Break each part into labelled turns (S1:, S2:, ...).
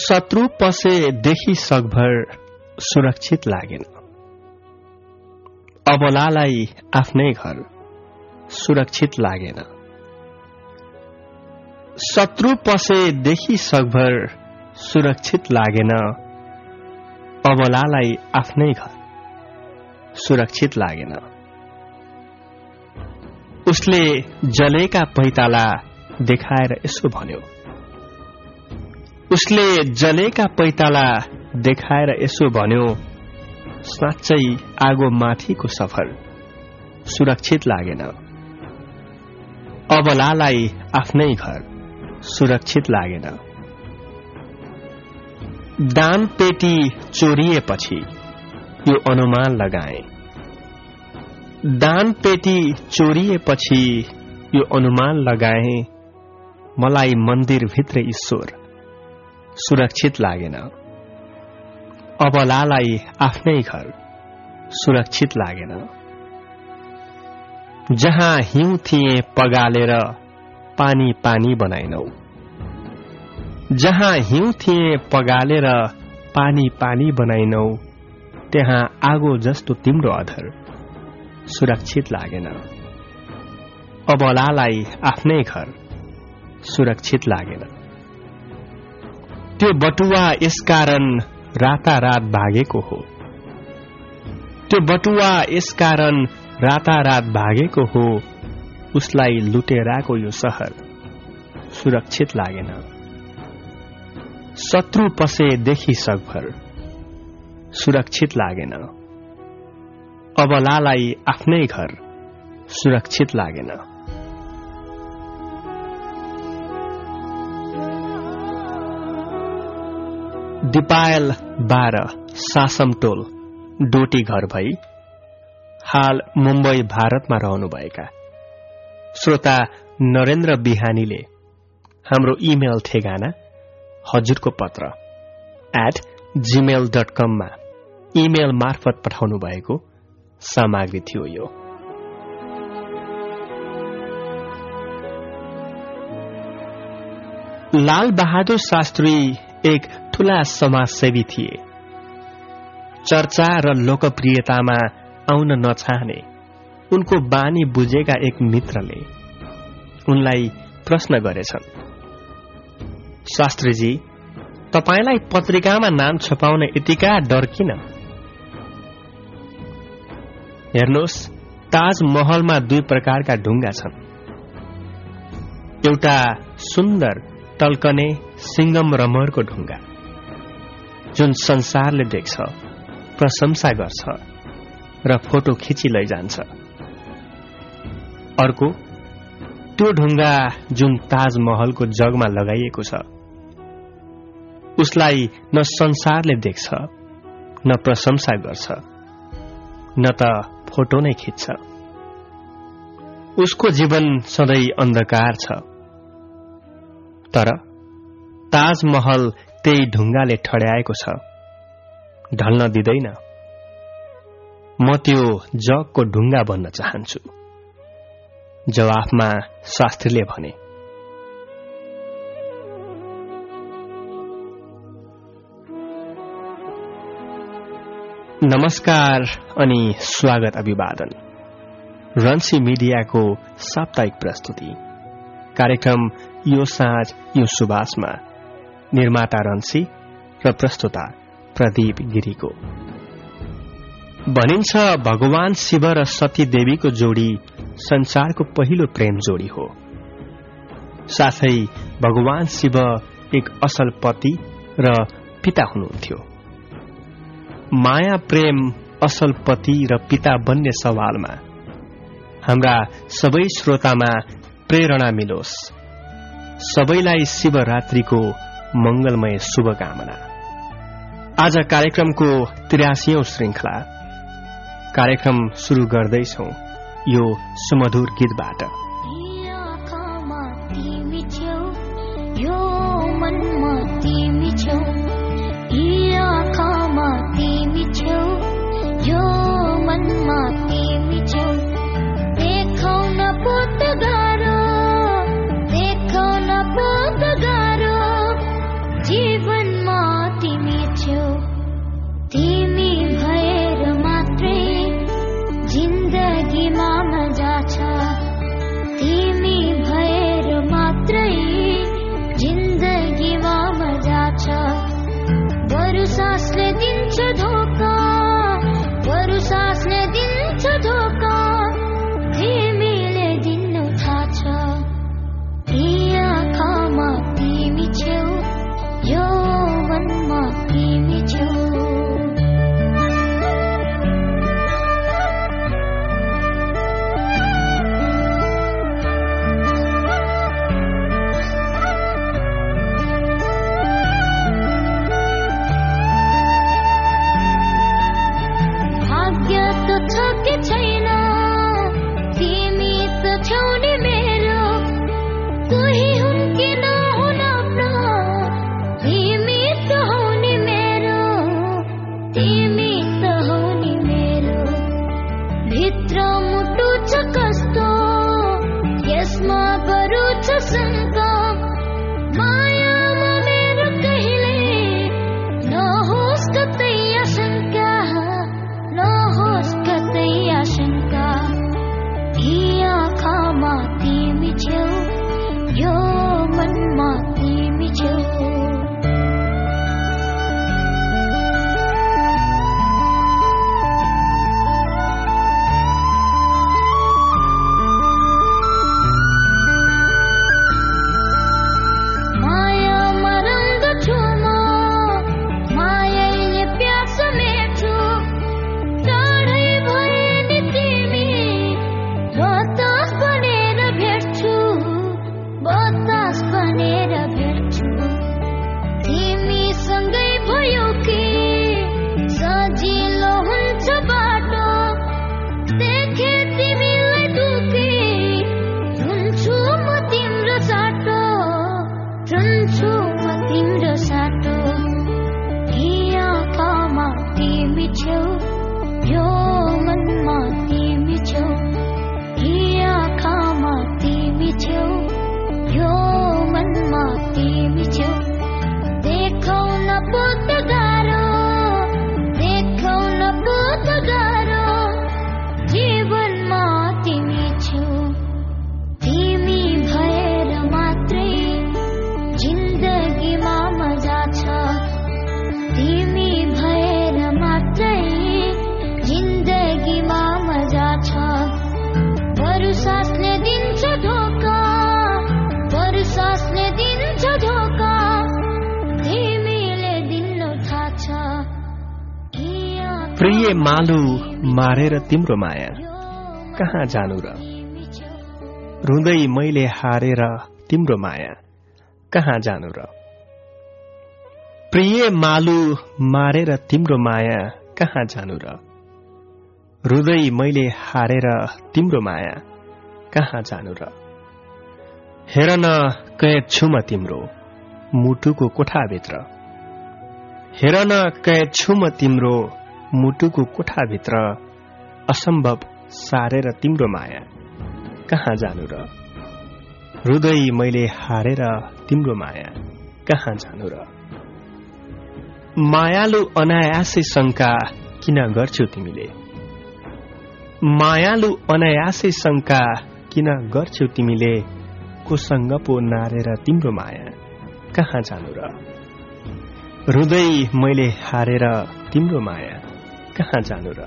S1: शत्रु पसेदेखि सकभर सुरक्षित लागेन। अबलालाई आफ्नै घर सुरक्षित लागेन। शत्रु पसेदेखि सकभर सुरक्षित लागेन। अबलालाई आफ्नै घर सुरक्षित लागेन। उसले जलेका पैताला देखाएर यसो भन्यो उसले जलेका पैताला देखाएर यसो भन्यो साँच्चै आगो माथिको सफर सुरक्षित लागेन। अबलालाई आफ्नै घर सुरक्षित लागेन। दान पेटी चोरिएपछि यो अनुमान लगाए। दान पेटी चोरिएपछि यो अनुमान लगाए मलाई मन्दिरभित्र ईश्वर सुरक्षित लागेन। अबलालाई आफ्नै घर सुरक्षित लागेन। जहाँ हिउँ थिए पगालेर पानी पानी बनाइनौ। जहाँ हिउँ थिए पगालेर पानी पानी बनाइनौ त्यहाँ आगो जस्तो तिम्रो अधर सुरक्षित लागेन। अबलालाई आफ्नै घर सुरक्षित लागेन। त्यो बटुवा यसकारण रातारात भागेको हो। त्यो बटुवा यसकारण रातारात भागेको हो उसलाई लुटेराको यो सहर सुरक्षित लागेन। शत्रु पसेदेखि सकभर सुरक्षित लागेन। अबलालाई आफ्नै घर सुरक्षित लागेन। दिपायल बाह्र सासमटोल डोटी घर भई हाल मुम्बई भारतमा रहनुभएका। श्रोता नरेन्द्र बिहानीले हाम्रो इमेल ठेगाना हजुरको पत्र एट जीमेल डट कममा इमेल मार्फत पठाउनु भएको सामग्री थियो यो। लाल बहादुर शास्त्री एक ठूला समाजसेवी थिए। चर्चा र लोकप्रियतामा आउन नचाहने उनको बानी बुझेका एक मित्रले उनलाई प्रश्न गरेछन् शास्त्रीजी तपाईँलाई पत्रिकामा नाम छपाउने यतिका डर किन? हेर्नुहोस् ताजमहलमा दुई प्रकारका ढुङ्गा छन्। एउटा सुन्दर टल्कने सिंगम रमरको ढुङ्गा। जुन संसारले देख्छ प्रशंसा गर्छ र फोटो खिची लैजान्छ अर्को त्यो ढुङ्गा जुन ताजमहलको जगमा लगाइएको छ उसलाई न संसारले देख्छ न प्रशंसा गर्छ न त फोटो नै खिच्छ। उसको जीवन सधैँ अन्धकार छ। तर ताजमहल त्यही ढुङ्गाले ठड्याएको छ। ढल्न दिँदैन। म त्यो जगको ढुङ्गा बन्न चाहन्छु। जवाफमा शास्त्रीले भने नमस्कार अनि स्वागत अभिवादन। रन्सी मिडियाको साप्ताहिक प्रस्तुति। कार्यक्रम यो साँझ यो सुबासमा निर्माता रन्सी र प्रस्तुता प्रदीप गिरीको। भनिन्छ भगवान शिव र सती देवीको जोडी संसारको पहिलो प्रेम जोडी हो। साथै भगवान शिव एक असल पति र पिता हुनुहुन्थ्यो। माया प्रेम असल पति र पिता बन्ने सवालमा हाम्रा सबै श्रोतामा प्रेरणा मिलोस्। सबैलाई शिवरात्रिको मंगलमय शुभकामना। आज कार्यक्रमको त्रियासी श्रृंखला। कार्यक्रम शुरू गर्दैछौ यो सुमधुर गीतबाट।
S2: जीवनमा 这痛。
S1: प्रिय मालु मारेर तिम्रो माया। कहाँ जानु र? रुँदै मैले हारेर तिम्रो माया। कहाँ जानु र? प्रिय मालु मारेर तिम्रो माया। कहाँ जानु र? रुँदै मैले हारेर तिम्रो माया। कहाँ जानु र? हेर न कैद छु म तिम्रो मुटुको कोठाभित्र। हेर न कैद छु म तिम्रो मुटुको कोठाभित्र असम्भव सारेर तिम्रो माया। कहाँ जानु र? हृदय मैले हारेर तिम्रो माया। कहाँ जानु र? मायालु अनायासै शङ्का किन गर्छौ तिमीले? मायालु अनायासै शङ्का किन गर्छौ तिमीले? कोसँग पो नारेर तिम्रो माया। कहाँ जानु र? हृदय मैले हारेर तिम्रो माया। कहाँ जानु र?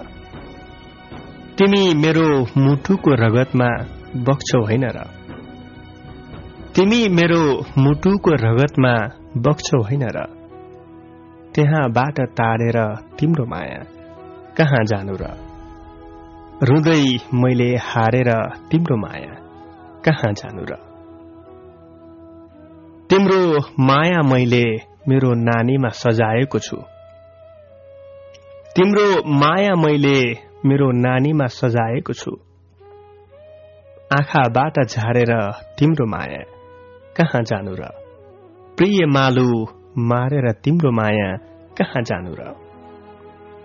S1: तिमी मेरो मुटुको रगतमा बग्छौ होइन र? तिमी मेरो मुटुको रगतमा बग्छौ होइन र? त्यहाँबाट तारेर तिम्रो माया कहाँ जानु र? रुँदै मैले हारेर तिम्रो माया कहाँ जानु र? तिम्रो माया मैले मेरो नानीमा सजाएको छु। तिम्रो माया मैले मेरो नानीमा सजाएको छु। आँखाबाट झारेर तिम्रो माया कहाँ जानु र? प्रिय मालु मारेर तिम्रो माया कहाँ जानु र?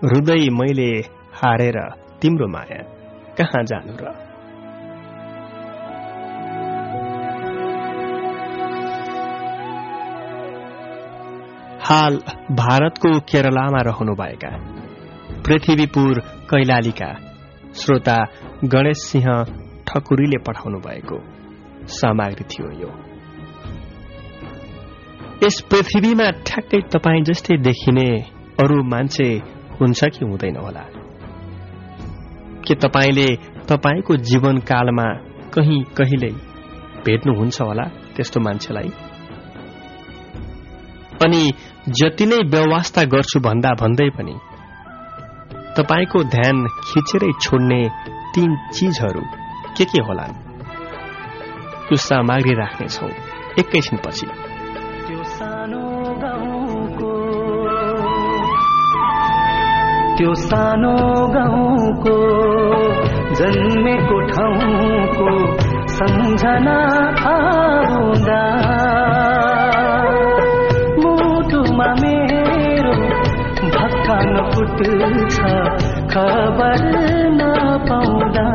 S1: हृदय मैले हारेर तिम्रो माया कहाँ जानु र? हाल भारतको केरलामा रहनुभएका पृथ्वीपुर कैलालीका श्रोता गणेश सिंह ठकुरीले पठाउनु भएको सामग्री थियो यो। यस पृथ्वीमा ठ्याक्कै तपाईँ जस्तै देखिने अरू मान्छे हुन्छ कि हुँदैन होला? के तपाईँले तपाईँको जीवनकालमा कहीँ कहिल्यै भेट्नुहुन्छ होला त्यस्तो मान्छेलाई? अनि जति नै व्यवस्था गर्छु भन्दा भन्दै पनि तपाईँको ध्यान खिचेरै छोड्ने तीन चिजहरू के के होलान्? त्यो सामग्री राख्नेछौ एकैछिनपछि।
S2: त्यो सानो गाउँको जन्मेको ठाउँको सम्झना आउँदा। भक्कान फुट्छ खबर नपाउँदा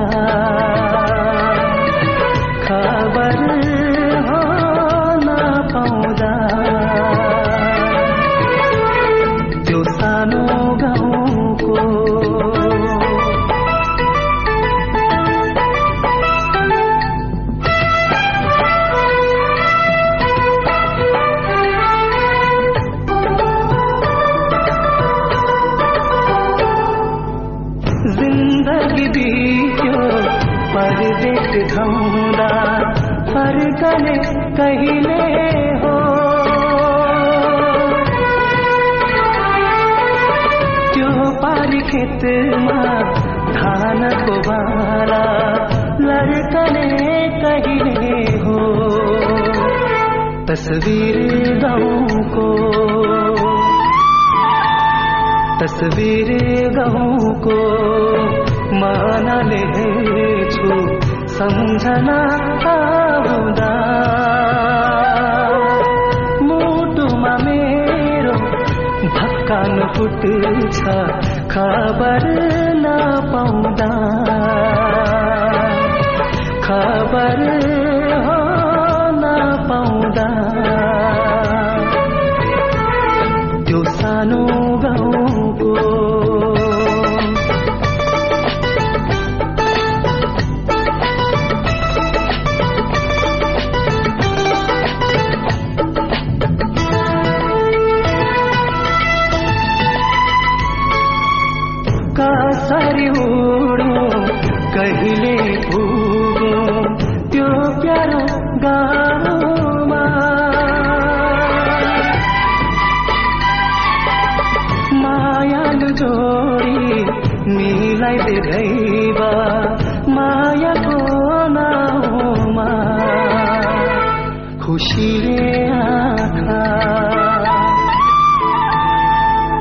S2: खेतमा धानको बाला लड्कने कहिले हो। तस्वीर गाउँको तस्वीर गाउँको मानाले छु सम्झना आउँदा मुटुमा मेरो भक्कान फुट्छ खबर नपाउँदा खबर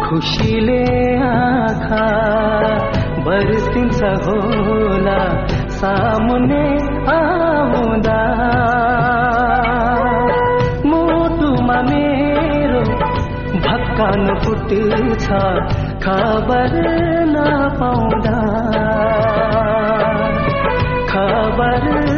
S2: खुसीले आँखा। बर्सिन्छ होला सामुने आउँदा। मुटुमा मेरो भक्कान फुट्छ खबर नपाउँदा। खबर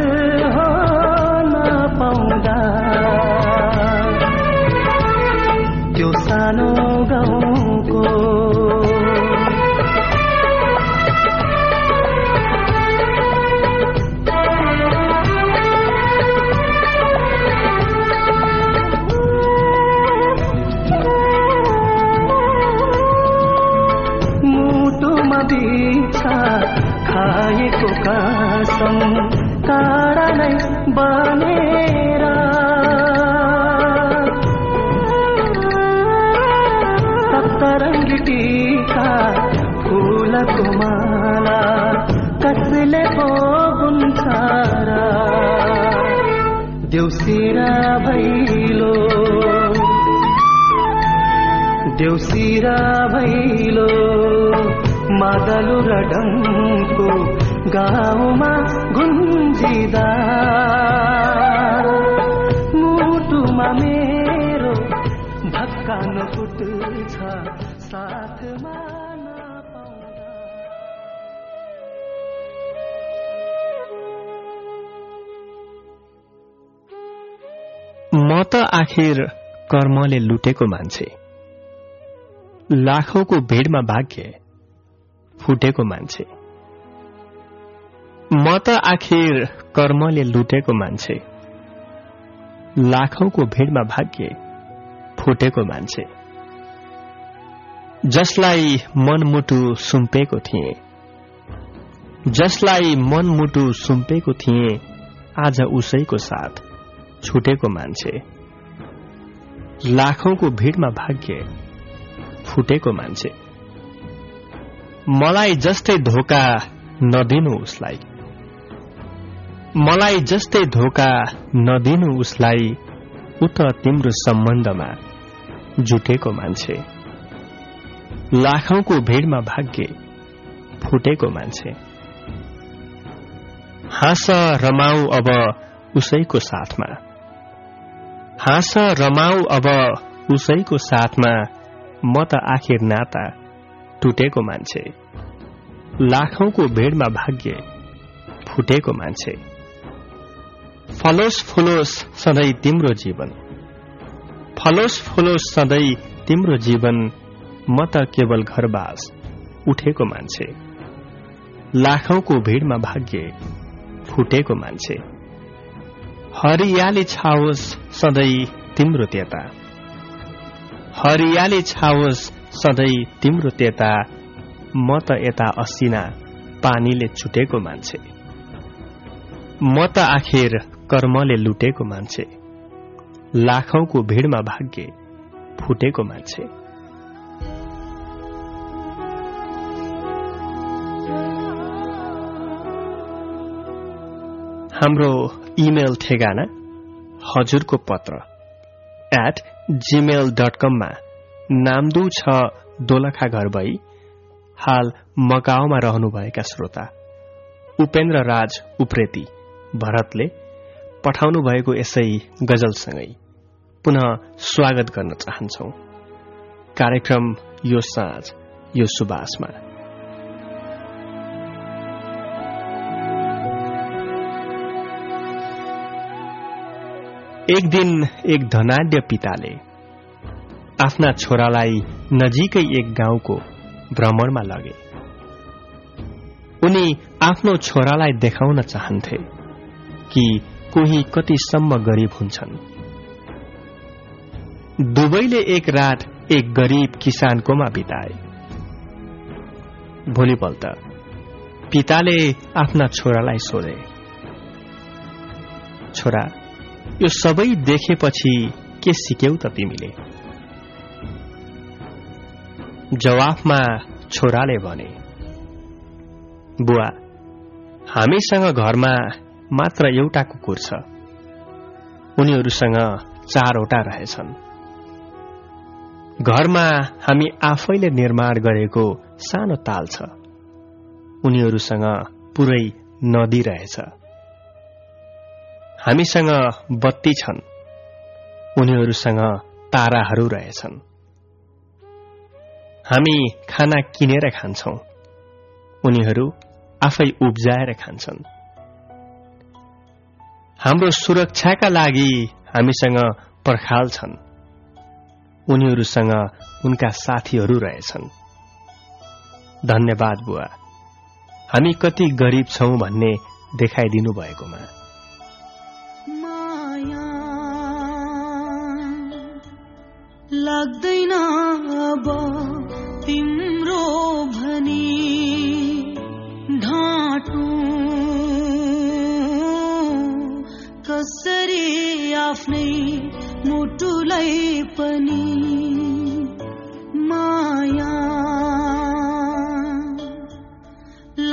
S2: దేవసిరా భైలో దేవసీరా భైలో మదలు రడంకు गाउँमा गुन्जिदा। मुटुमा मेरो भक्कान फुट्छ साथमा
S1: म त आखिर कर्मले लुटेको मान्छे। लाखौंको भिडमा भाग्य फुटेको मान्छे। म त आखिर कर्मले लुटेको मान्छे। लाखौंको भिडमा भाग्य फुटेको मान्छे। जसलाई मनमुटु सुम्पेको थिए। जसलाई मनमुटु सुम्पेको थिए आज उसैको साथ छुटेको मान्छे। लाखौंको भिडमा भाग्य फुटेको मान्छे। मलाई जस्तै धोका नदिनु उसलाई। मलाई जस्तै धोका नदिनु उसलाई उत तिम्रो सम्बन्धमा जुटेको मान्छे। लाखौंको भिडमा भाग्य फुटेको मान्छे। हाँस रमाऊ अब उसैको साथमा। हाँस रमाऊ अब उसैको साथमा म त आखिर नाता टुटेको मान्छे। लाखौंको भिडमा भाग्य फुटेको मान्छे। फलोस फुलोस सधैँ तिम्रो जीवन। फलोस फुलोस सधैँ तिम्रो जीवन म त केवल घरबास उठेको मान्छे। लाखौंको भिडमा भाग्य फुटेको मान्छे। हरियाली छाओस् सधैँ तिम्रो त्यता। हरियाली छाओस् सधैँ तिम्रो त्यता म त यता असिना पानीले छुटेको मान्छे। म त आखिर कर्मले लुटेको मान्छे लाखौंको भिडमा भाग्य फुटेको मान्छे। हाम्रो इमेल ठेगाना हजुरको पत्र एट जीमेल डट कममा नामदु छ दोलखा घर भई हाल मकाओमा रहनुभएका श्रोता उपेन्द्र राज उप्रेती भरतले पठाउनु भएको यसै गजलसँगै पुनः स्वागत गर्न चाहन्छौ। कार्यक्रम यो साँझ यो सुबासमा एक दिन एक धनाढ्य पिताले आफ्ना छोरालाई नजिकै एक गाउँको भ्रमणमा लगे। उनी आफ्नो छोरालाई देखाउन चाहन्थे कि कोही कतिसम्म गरिब हुन्छन्। दुवैले एक रात एक गरिब किसानकोमा बिताए। भोलिपल्ट पिताले आफ्ना छोरालाई सोधे। छोरा यो सबै देखेपछि के सिक्यौ त तिमीले? जवाफमा छोराले भने बुवा हामीसँग घरमा मात्र एउटा कुकुर छ। उनीहरूसँग चारवटा रहेछन्। घरमा हामी आफैले निर्माण गरेको सानो ताल छ। उनीहरूसँग पुरै नदी रहेछ। हामीसँग बत्ती छन्। उनीहरूसँग ताराहरू रहेछन्। हामी खाना किनेर खान्छौ। उनीहरू आफै उब्जाएर खान्छन्। हाम्रो सुरक्षाका लागि हामीसँग पर्खाल छन्। उनीहरूसँग उनका साथीहरू रहेछन्। धन्यवाद बुवा। हामी कति गरिब छौं भन्ने देखाइदिनु भएकोमा।
S3: लाग्दैन अब तिम्रो भनी ढाँटो कसरी आफ्नै मुटुलाई पनि माया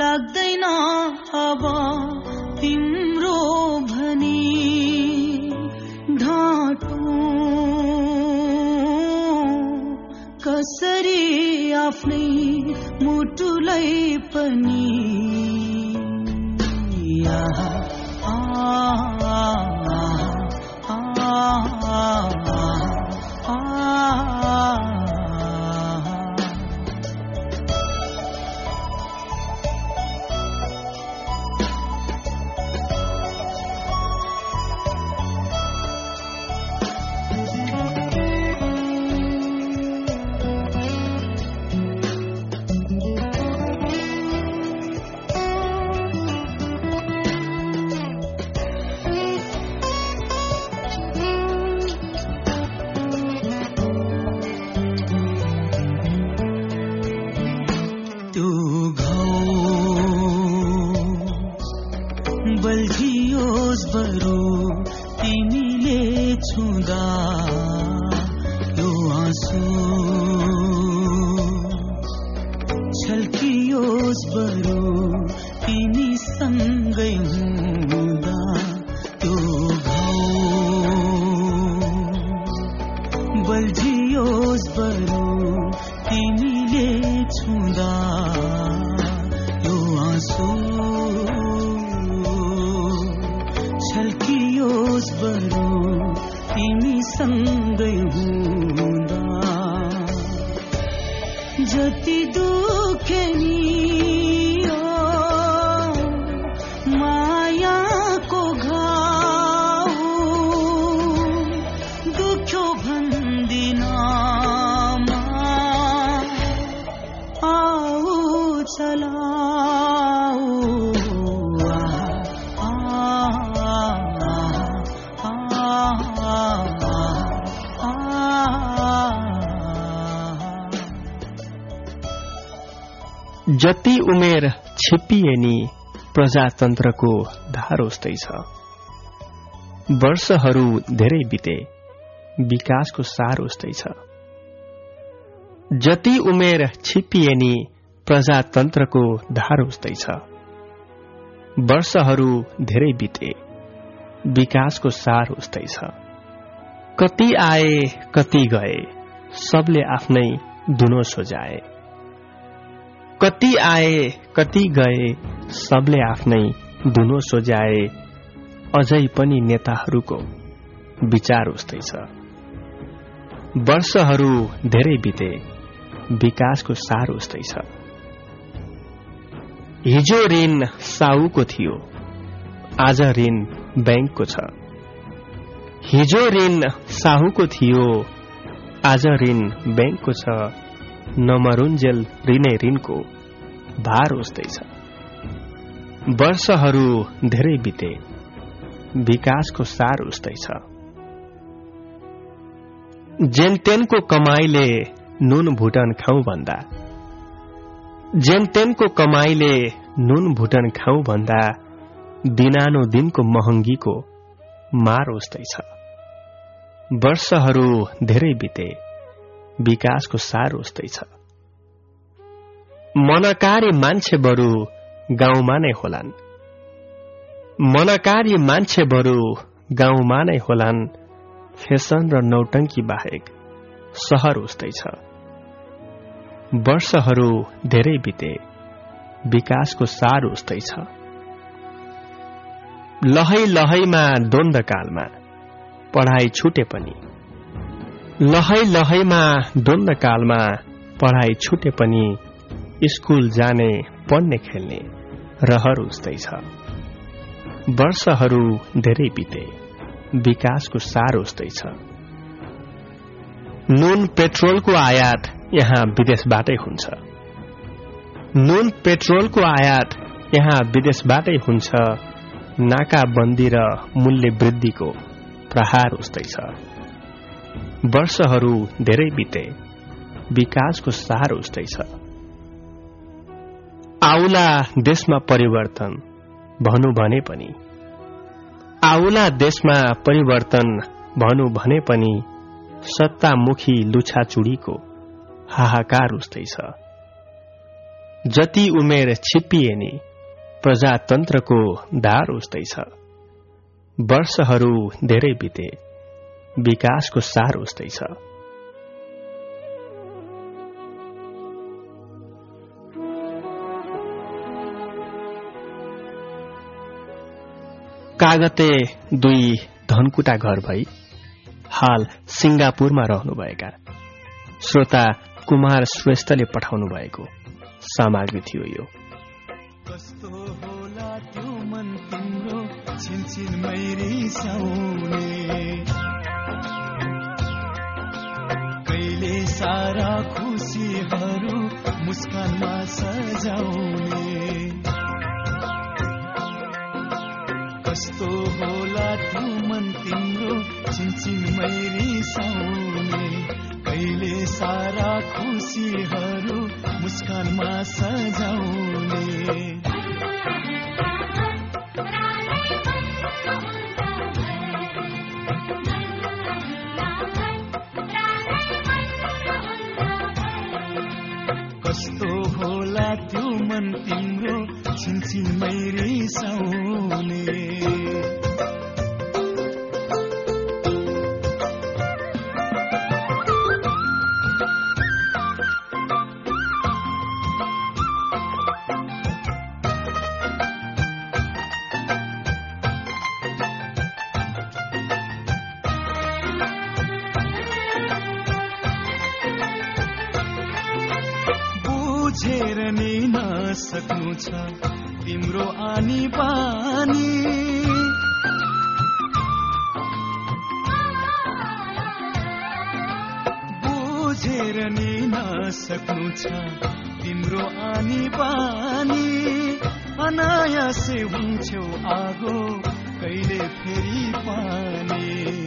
S3: लाग्दैन अब तिम्रो भनी ढाँटो। कसरी आफ्नै मुटुलाई पनि ah, ah. ah. जति
S1: उमेर छिप्पिए नि प्रजातन्त्रको धार उस्तै छ। वर्षहरू धेरै बिते विकासको सार उस्तै छ। जति उमेर छिप्पिए नि प्रजातन्त्रको धार उस्तै छ। वर्षहरू धेरै बिते विकासको सार उस्तै छ। कति आए कति गए सबले आफ्नै दुनो सोझाए कति आए कति गए सबले आफ्नै दुनो सोझाए अझै पनि नेताहरूको विचार उस्तै छ वर्षहरू धेरै बिते विकासको सार उस्तै छ हिजो ऋण साहुको थियो आज ऋण ब्याङ्कको छ। हिजो ऋण साहुको थियो आज ऋण ब्याङ्कको छ। नमरुन्जेल ऋणै ऋणको। भार उस्तै छ वर्षहरू धेरै बिते। विकासको सार उस्तै जेनतेनको कमाईले नुन भुटन खाउँ भन्दा। जेनतेनको कमाईले नुन भुटन खाउँ भन्दा दिनानो दिनको महँगीको मार उस्तै वर्षहरू धेरै बिते। विकासको सार उस्तै छ मनकारी मान्छे बरु गाउँमा नै होलान्। मनकारी मान्छे बरु गाउँमा नै होलान्। फेसन र नौटङ्की बाहेक सहर उस्तै छ। वर्षहरू धेरै बिते विकासको सार उस्तै छ। लहै लहैमा द्वन्द्वकालमा पढाइ छुटे पनि। लहै लहैमा द्वन्द्वकालमा पढाइ छुटे पनि स्कुल जाने पढ्ने खेल्ने रहर उस्तै छ वर्षहरू धेरै बिते विकासको सार उस्तै छ नुन पेट्रोलको आयात यहाँ विदेशबाटै हुन्छ। नुन पेट्रोलको आयात यहाँ विदेशबाटै हुन्छ। नाकाबन्दी र मूल्य वृद्धिको प्रहार उस्तै छ वर्षहरू धेरै बिते विकासको सार उस्तै छ आउला देशमा परिवर्तन भनु भने पनि। आउला देशमा परिवर्तन भनु भने पनि सत्तामुखी लुछाचुडीको हाहाकार उस्तै छ। जति उमेर छिप्पिए नि प्रजातन्त्रको धार उस्तै छ। वर्षहरू धेरै बिते विकासको सार उस्तै छ। कागते दुई धनकुटा घर भई हाल सिंगापुरमा रहनुभएका। श्रोता कुमार श्रेष्ठले पठाउनु भएको सामग्री थियो यो।
S3: कस्तो होला त्यो मन तिम्रो कहिले सारा खुसीहरू मुस्कानमा सजाउने। कस्तो होला त्यो मन तिम्रो चिन्चिमैरी साउने कहिले सारा खुसीहरू मुस्कानमा सजाउने। कस्तो होला त्यो मन तिम्रो छिनछिनमै रिसाउने तिम्रो आनी पानी अनायासै हुन्छौ आगो कहिले फेरि पानी?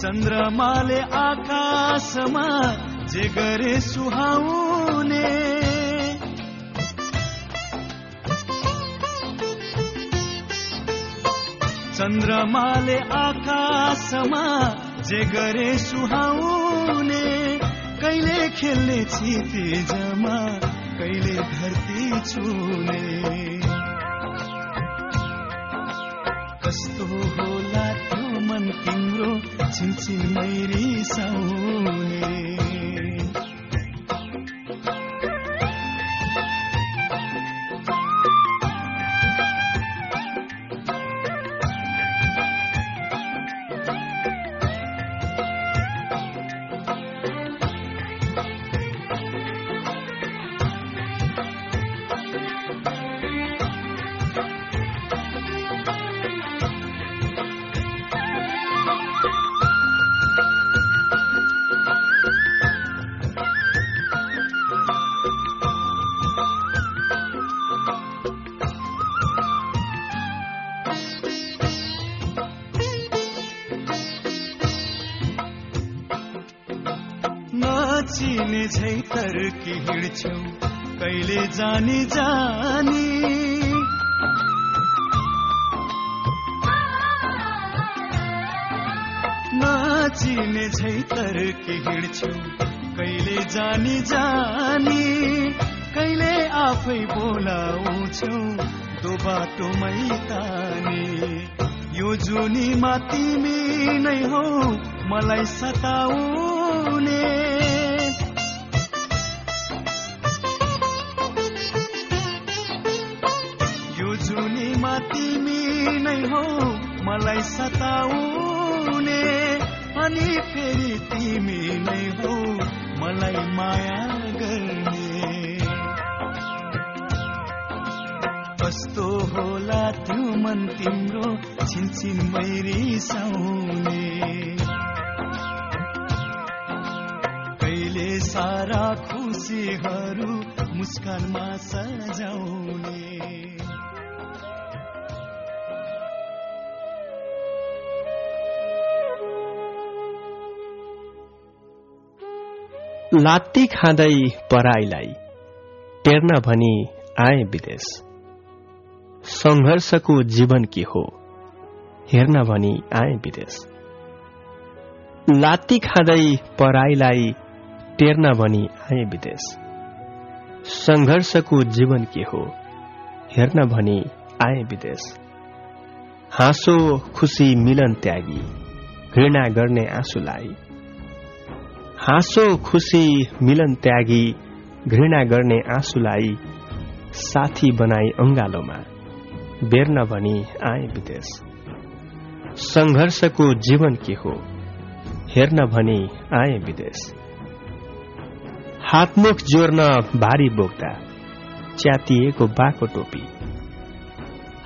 S3: चन्द्रमाले आकाशमा जे गरे सुहाउने। चन्द्रमाले आकाशमा जे गरे सुहाउने। कहिले खेल्ने क्षितिजमा कहिले धरती छुने कस्तो होला त्यो मन तिम्रो छिनछिनमै रिसाउने नचिने कहिले जानी जानी। नचिने झै तर्की हिँड्छौ। कहिले जानी जानी। कहिले आफै बोलाउँछौ। दो बाटोमै तानी यो जुनीमा तिमी नै हौ मलाई सताउने। हौ मलाई सताउने। अनि फेरि तिमी नै हौ मलाई माया गर्ने। कस्तो होला त्यो मन तिम्रो छिनछिनमै रिसाउने कहिले सारा खुसीहरू मुस्कानमा सजाउने।
S1: लात्ती खाँदै पराईलाई टेर्न भनी आए विदेश। सङ्घर्षको जीवन के हो? हेर्न भनी आए विदेश। लात्ती खाँदै पराईलाई टेर्न भनी आए विदेश। सङ्घर्षको जीवन के हो? हेर्न भनी आए विदेश। हाँसो खुसी मिलन त्यागी घृणा गर्ने आँसुलाई हाँसो खुसी मिलन त्यागी घृणा गर्ने आँसुलाई साथी बनाई अङ्गालोमा बेर्न भनी आए विदेश। सङ्घर्षको जीवन के हो? हेर्न भनी आए विदेश। हातमुख जोर्न भारी बोक्दा च्यातिएको बाको टोपी।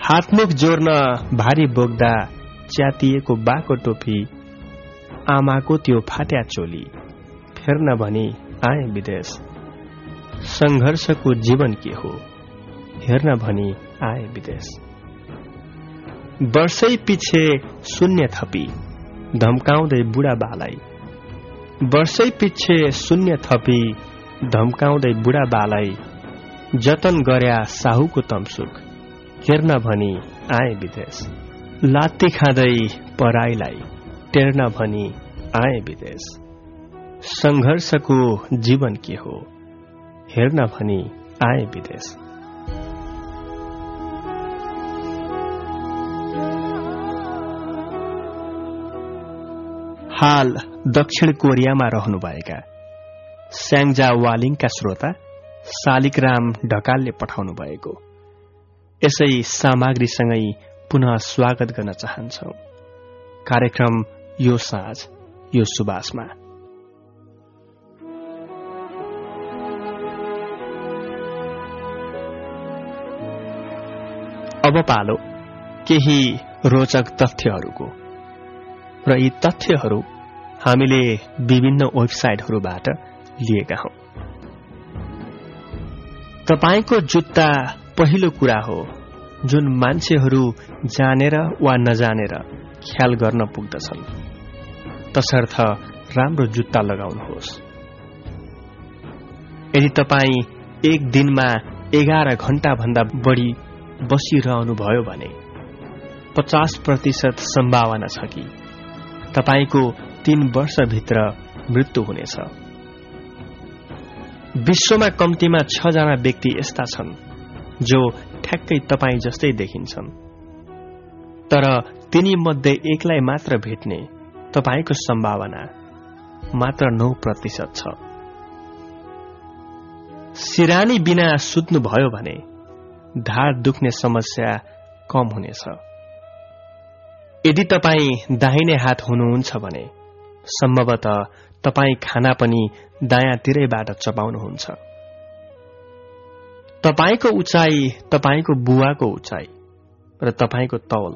S1: हातमुख जोर्न भारी बोक्दा च्यातिएको बाको टोपी आमाको त्यो फाट्या चोली। फेर्न भनी आए विदेश। सङ्घर्षको जीवन के हो हेर्न भनी आए विदेश। वर्षै पछि शून्य थपी धम्काउँदै बुढा बालाई। वर्षै पछि शून्य थपी धम्काउँदै बुढा बालाई। जतन गर्या साहुको तमसुक हेर्न भनी आए विदेश। लात्ती खाँदै पराईलाई टेर्न भनी आए विदेश। संघर्षको जीवन के हो। हेर्न भनी आए विदेश। हाल दक्षिण कोरियामा रहनुभएका स्याङ्जा वालिङका श्रोता शालिकराम ढकालले पठाउनु भएको। यसै सामग्रीसँगै पुनः स्वागत गर्न चाहन्छौ। कार्यक्रम यो साँझ यो सुबासमा पालो केही रोचक तथ्यहरूको। र यी तथ्यहरू हामीले विभिन्न वेबसाइटहरूबाट लिएका हौ। तपाईँको जुत्ता पहिलो कुरा हो जुन मान्छेहरू जानेर वा नजानेर ख्याल गर्न पुग्दछन्। तसर्थ राम्रो जुत्ता लगाउनुहोस्। यदि तपाईँ एक दिनमा एघार घण्टाभन्दा बढी बसिरहनुभयो भने पचास प्रतिशत सम्भावना छ कि तपाईँको तीन वर्षभित्र मृत्यु हुनेछ। विश्वमा कम्तीमा छजना व्यक्ति यस्ता छन् जो ठ्याक्कै तपाईँ जस्तै देखिन्छन्। तर तिनी मध्ये एकलाई मात्र भेट्ने तपाईँको सम्भावना मात्र नौ प्रतिशत छ। सिरानी बिना सुत्नुभयो भने ढाड दुख्ने समस्या कम हुनेछ। यदि तपाईँ दाहिने हात हुनुहुन्छ भने सम्भवत तपाईँ खाना पनि दायाँतिरैबाट चपाउनुहुन्छ तपाईँको उचाइ तपाईँको बुवाको उचाइ र तपाईँको तौल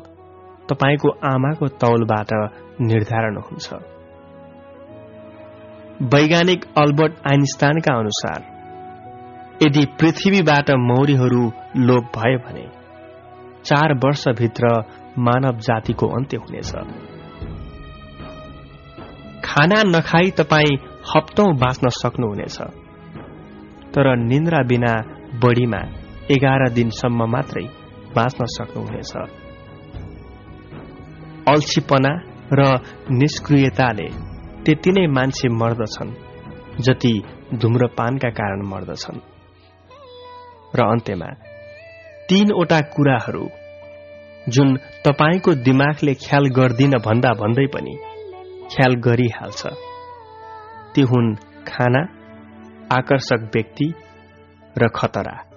S1: तपाईँको आमाको तौलबाट निर्धारण हुन्छ। वैज्ञानिक अल्बर्ट आइन्स्टाइनका अनुसार यदि पृथ्वीबाट मौरीहरू लोप भयो भने चार वर्षभित्र मानव जातिको अन्त्य हुनेछ। खाना नखाई तपाईँ हप्तौं बाँच्न सक्नुहुनेछ। तर निन्द्रा बिना बढीमा एघार दिनसम्म मात्रै बाँच्न सक्नुहुनेछ। अल्छीपना र निष्क्रियताले त्यति नै मान्छे मर्दछन् जति धुम्रपानका कारण मर्दछन्। र अन्त्यमा तीनवटा कुराहरू जुन तपाईँको दिमागले ख्याल गर्दिन भन्दा भन्दै पनि ख्याल गरिहाल्छ। ती हुन् खाना आकर्षक व्यक्ति र खतरा।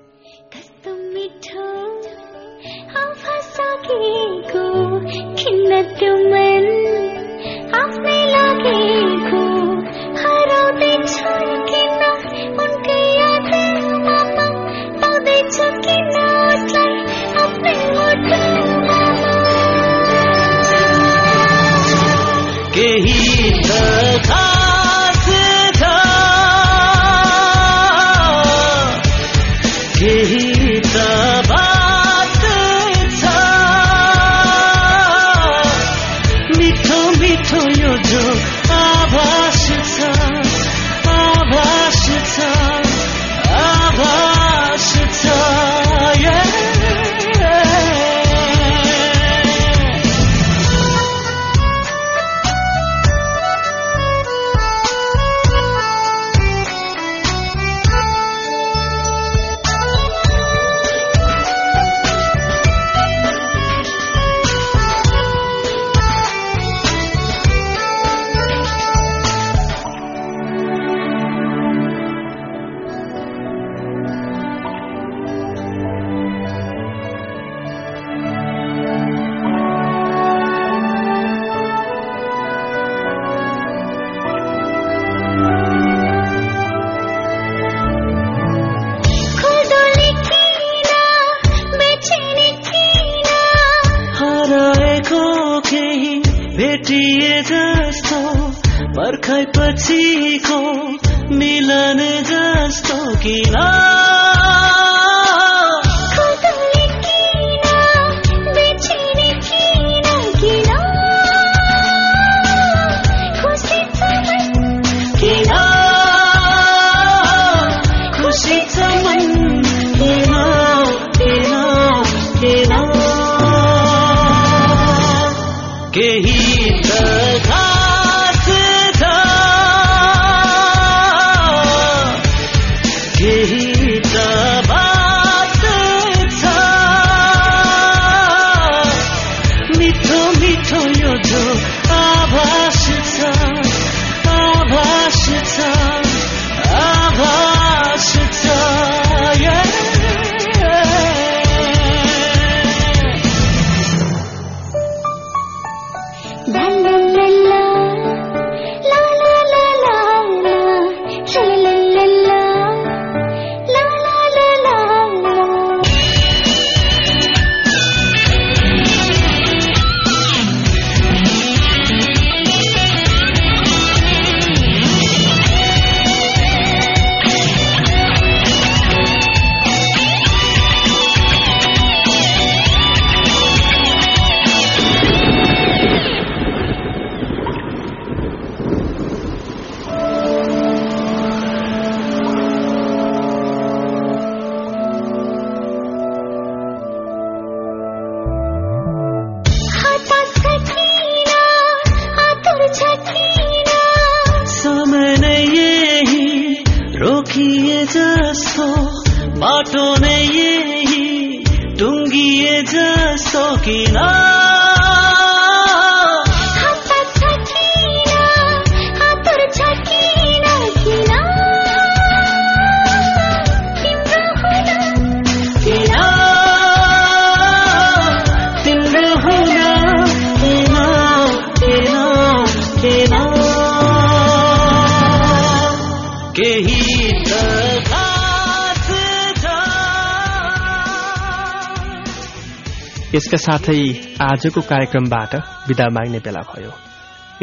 S4: यसका साथै आजको कार्यक्रमबाट विदा माग्ने बेला भयो।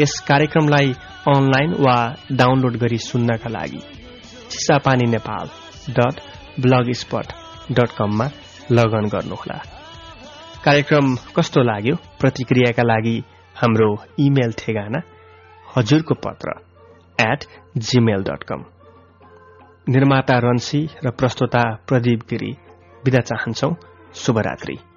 S4: यस कार्यक्रमलाई अनलाइन वा डाउनलोड गरी सुन्नका लागि Chisapani Nepal dot blogspot dot कममा लगन गर्नुहोला। कार्यक्रम कस्तो लाग्यो? प्रतिक्रियाका लागि हाम्रो इमेल ठेगाना हजुरको पत्र एट जीमेल डट कम निर्माता रन्सी र प्रस्तोता प्रदीप गिरी विदा चाहन्छौ। शुभरात्री।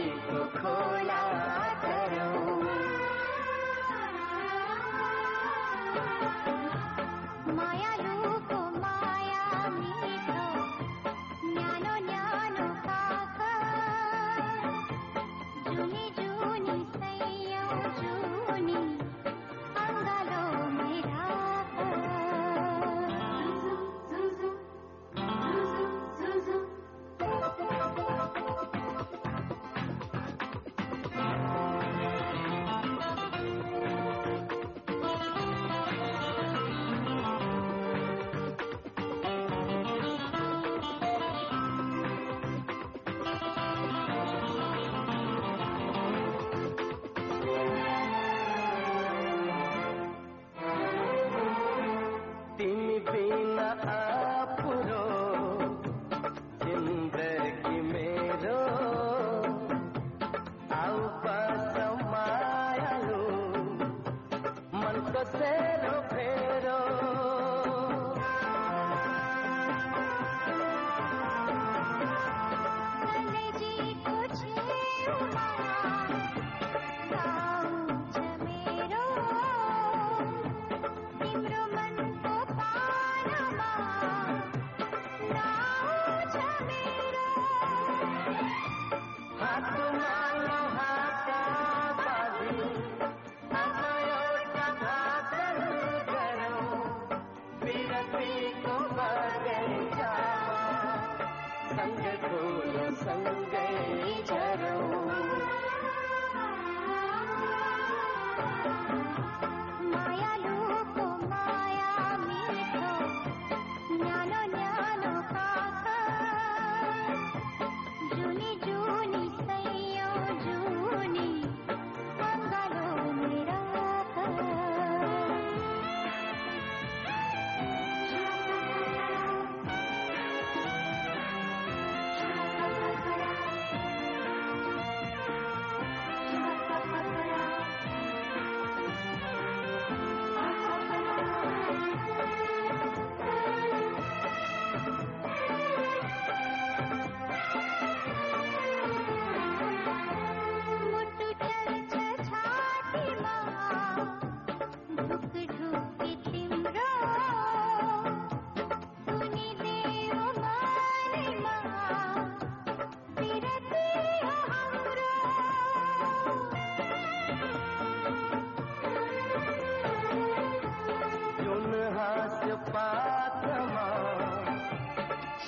S5: एक खोला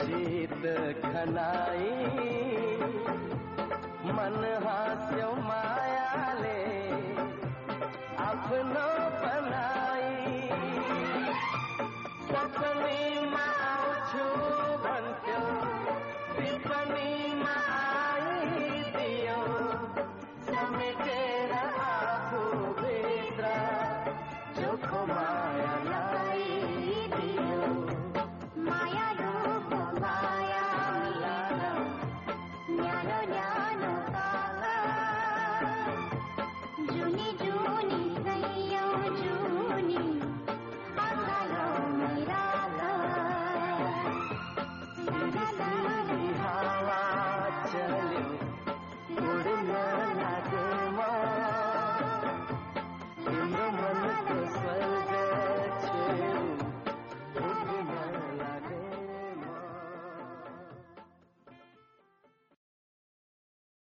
S5: शीत खनाई। मन हास्यों